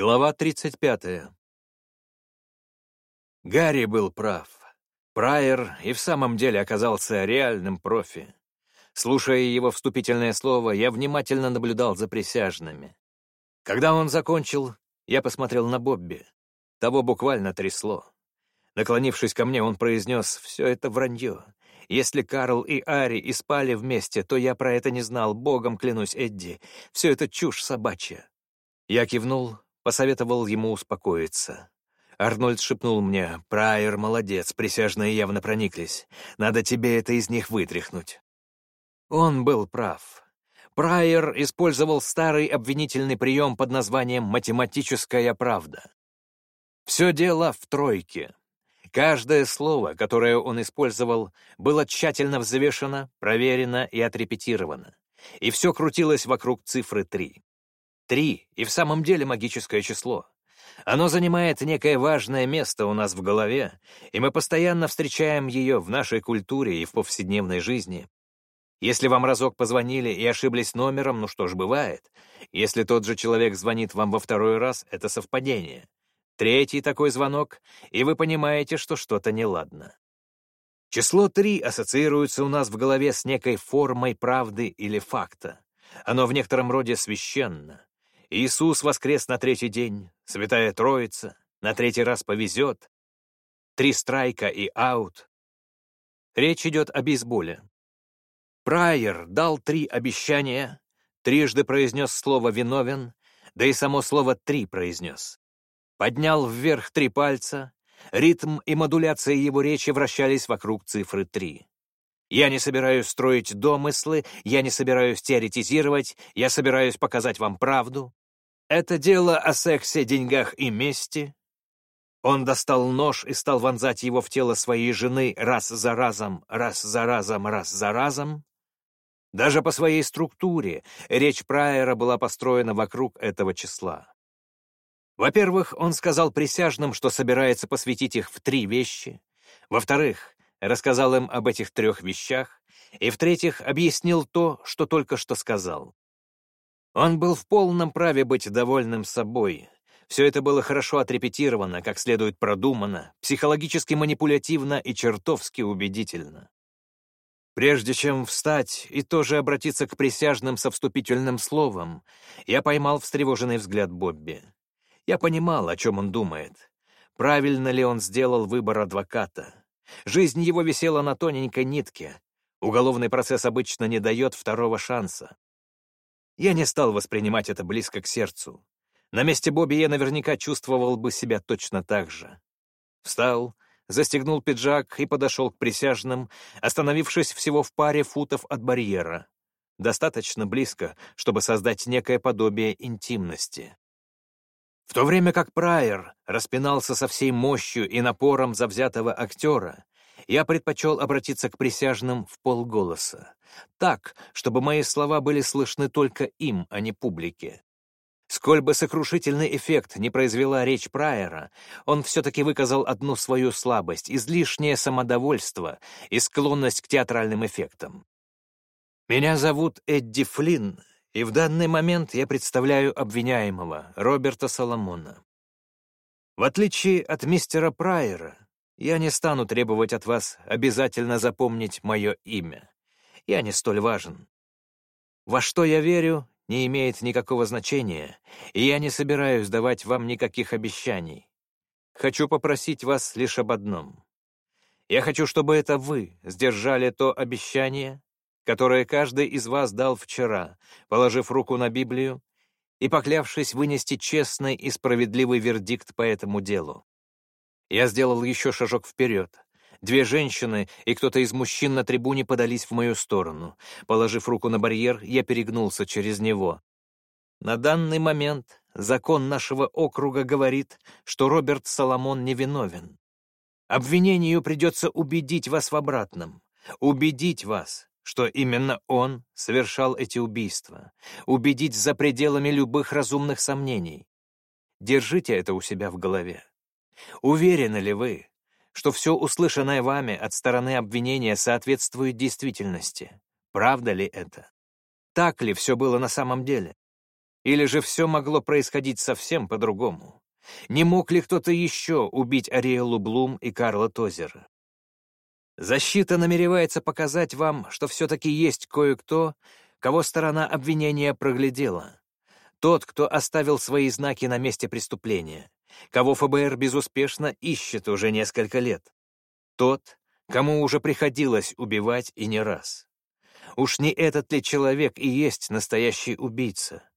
Глава 35. Гарри был прав. Прайер и в самом деле оказался реальным профи. Слушая его вступительное слово, я внимательно наблюдал за присяжными. Когда он закончил, я посмотрел на Бобби. Того буквально трясло. Наклонившись ко мне, он произнес «Все это вранье. Если Карл и Ари и спали вместе, то я про это не знал, богом клянусь, Эдди. Все это чушь собачья». Я кивнул, посоветовал ему успокоиться. Арнольд шепнул мне, «Прайер молодец, присяжные явно прониклись. Надо тебе это из них вытряхнуть». Он был прав. Прайер использовал старый обвинительный прием под названием «математическая правда». Все дело в тройке. Каждое слово, которое он использовал, было тщательно взвешено, проверено и отрепетировано. И все крутилось вокруг цифры три. Три и в самом деле магическое число. Оно занимает некое важное место у нас в голове, и мы постоянно встречаем ее в нашей культуре и в повседневной жизни. Если вам разок позвонили и ошиблись номером, ну что ж, бывает. Если тот же человек звонит вам во второй раз, это совпадение. Третий такой звонок, и вы понимаете, что что-то неладно. Число три ассоциируется у нас в голове с некой формой правды или факта. Оно в некотором роде священно. Иисус воскрес на третий день, Святая Троица, на третий раз повезет, три страйка и аут. Речь идет о бейсболе. Прайер дал три обещания, трижды произнес слово «виновен», да и само слово «три» произнес. Поднял вверх три пальца, ритм и модуляция его речи вращались вокруг цифры три. Я не собираюсь строить домыслы, я не собираюсь теоретизировать, я собираюсь показать вам правду. Это дело о сексе, деньгах и мести. Он достал нож и стал вонзать его в тело своей жены раз за разом, раз за разом, раз за разом. Даже по своей структуре речь Прайера была построена вокруг этого числа. Во-первых, он сказал присяжным, что собирается посвятить их в три вещи. Во-вторых, рассказал им об этих трех вещах. И в-третьих, объяснил то, что только что сказал. Он был в полном праве быть довольным собой. Все это было хорошо отрепетировано, как следует продумано, психологически манипулятивно и чертовски убедительно. Прежде чем встать и тоже обратиться к присяжным со вступительным словом, я поймал встревоженный взгляд Бобби. Я понимал, о чем он думает. Правильно ли он сделал выбор адвоката? Жизнь его висела на тоненькой нитке. Уголовный процесс обычно не дает второго шанса. Я не стал воспринимать это близко к сердцу. На месте Бобби я наверняка чувствовал бы себя точно так же. Встал, застегнул пиджак и подошел к присяжным, остановившись всего в паре футов от барьера. Достаточно близко, чтобы создать некое подобие интимности. В то время как Прайер распинался со всей мощью и напором завзятого актера, я предпочел обратиться к присяжным в полголоса. Так, чтобы мои слова были слышны только им, а не публике. Сколь бы сокрушительный эффект не произвела речь Прайера, он все-таки выказал одну свою слабость — излишнее самодовольство и склонность к театральным эффектам. «Меня зовут Эдди Флинн, и в данный момент я представляю обвиняемого, Роберта Соломона. В отличие от мистера Прайера, я не стану требовать от вас обязательно запомнить мое имя. Я не столь важен. Во что я верю, не имеет никакого значения, и я не собираюсь давать вам никаких обещаний. Хочу попросить вас лишь об одном. Я хочу, чтобы это вы сдержали то обещание, которое каждый из вас дал вчера, положив руку на Библию и поклявшись вынести честный и справедливый вердикт по этому делу. Я сделал еще шажок вперед. Две женщины и кто-то из мужчин на трибуне подались в мою сторону. Положив руку на барьер, я перегнулся через него. На данный момент закон нашего округа говорит, что Роберт Соломон невиновен. Обвинению придется убедить вас в обратном. Убедить вас, что именно он совершал эти убийства. Убедить за пределами любых разумных сомнений. Держите это у себя в голове. Уверены ли вы, что все услышанное вами от стороны обвинения соответствует действительности? Правда ли это? Так ли все было на самом деле? Или же все могло происходить совсем по-другому? Не мог ли кто-то еще убить Ариэлу Блум и Карла Тозера? Защита намеревается показать вам, что все-таки есть кое-кто, кого сторона обвинения проглядела. Тот, кто оставил свои знаки на месте преступления, кого ФБР безуспешно ищет уже несколько лет. Тот, кому уже приходилось убивать и не раз. Уж не этот ли человек и есть настоящий убийца?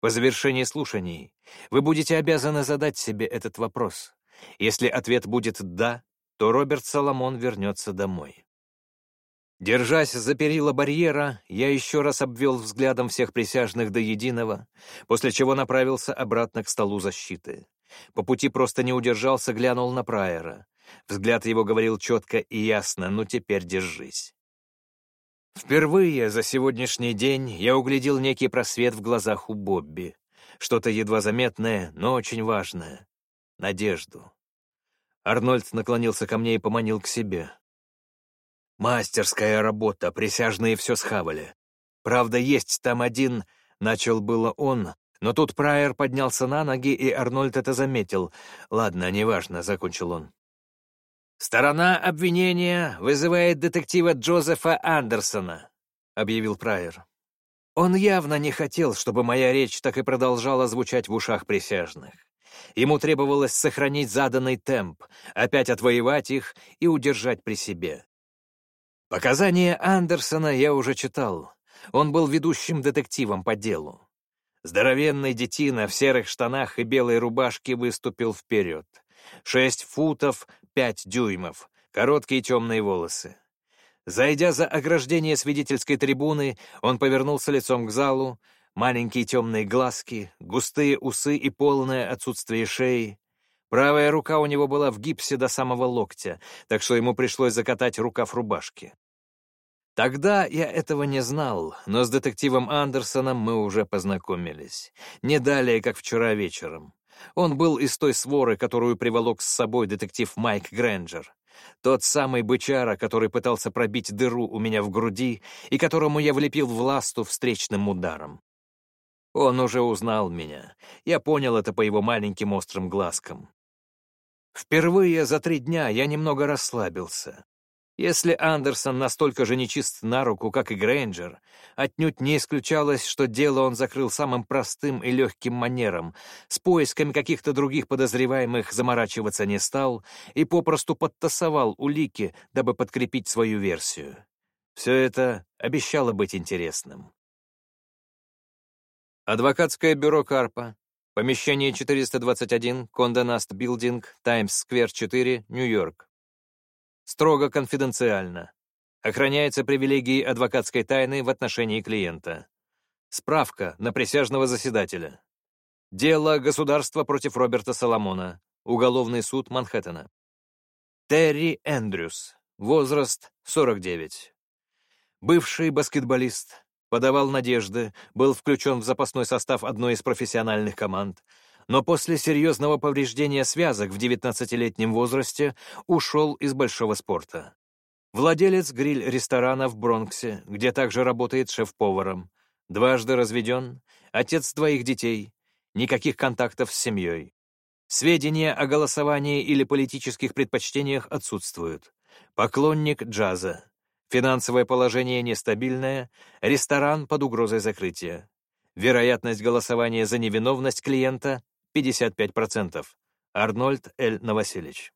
По завершении слушаний вы будете обязаны задать себе этот вопрос. Если ответ будет «да», то Роберт Соломон вернется домой. Держась за перила барьера, я еще раз обвел взглядом всех присяжных до единого, после чего направился обратно к столу защиты. По пути просто не удержался, глянул на Прайера. Взгляд его говорил четко и ясно «ну теперь держись». Впервые за сегодняшний день я углядел некий просвет в глазах у Бобби. Что-то едва заметное, но очень важное. Надежду. Арнольд наклонился ко мне и поманил к себе. «Мастерская работа, присяжные все схавали. Правда, есть там один...» — начал было он, но тут Прайер поднялся на ноги, и Арнольд это заметил. «Ладно, неважно», — закончил он. «Сторона обвинения вызывает детектива Джозефа Андерсона», — объявил Прайер. Он явно не хотел, чтобы моя речь так и продолжала звучать в ушах присяжных. Ему требовалось сохранить заданный темп, опять отвоевать их и удержать при себе. Показания Андерсона я уже читал. Он был ведущим детективом по делу. Здоровенный детина в серых штанах и белой рубашке выступил вперед. Шесть футов, пять дюймов, короткие темные волосы. Зайдя за ограждение свидетельской трибуны, он повернулся лицом к залу, маленькие темные глазки, густые усы и полное отсутствие шеи. Правая рука у него была в гипсе до самого локтя, так что ему пришлось закатать рукав рубашки. Тогда я этого не знал, но с детективом Андерсоном мы уже познакомились. Не далее, как вчера вечером. Он был из той своры, которую приволок с собой детектив Майк Грэнджер. Тот самый бычара, который пытался пробить дыру у меня в груди и которому я влепил в ласту встречным ударом. Он уже узнал меня. Я понял это по его маленьким острым глазкам. Впервые за три дня я немного расслабился. Если Андерсон настолько же нечист на руку, как и Грейнджер, отнюдь не исключалось, что дело он закрыл самым простым и легким манером, с поисками каких-то других подозреваемых заморачиваться не стал и попросту подтасовал улики, дабы подкрепить свою версию. Все это обещало быть интересным. Адвокатское бюро Карпа, помещение 421, Конденаст Билдинг, Таймс-сквер 4, Нью-Йорк. Строго конфиденциально. Охраняется привилегией адвокатской тайны в отношении клиента. Справка на присяжного заседателя. Дело государства против Роберта Соломона. Уголовный суд Манхэттена. Терри Эндрюс. Возраст 49. Бывший баскетболист. Подавал надежды, был включен в запасной состав одной из профессиональных команд, но после серьезного повреждения связок в 19-летнем возрасте ушел из большого спорта. Владелец гриль-ресторана в Бронксе, где также работает шеф-поваром. Дважды разведен, отец двоих детей, никаких контактов с семьей. Сведения о голосовании или политических предпочтениях отсутствуют. Поклонник джаза. Финансовое положение нестабильное, ресторан под угрозой закрытия. Вероятность голосования за невиновность клиента 55%. Арнольд Л. Новосельевич.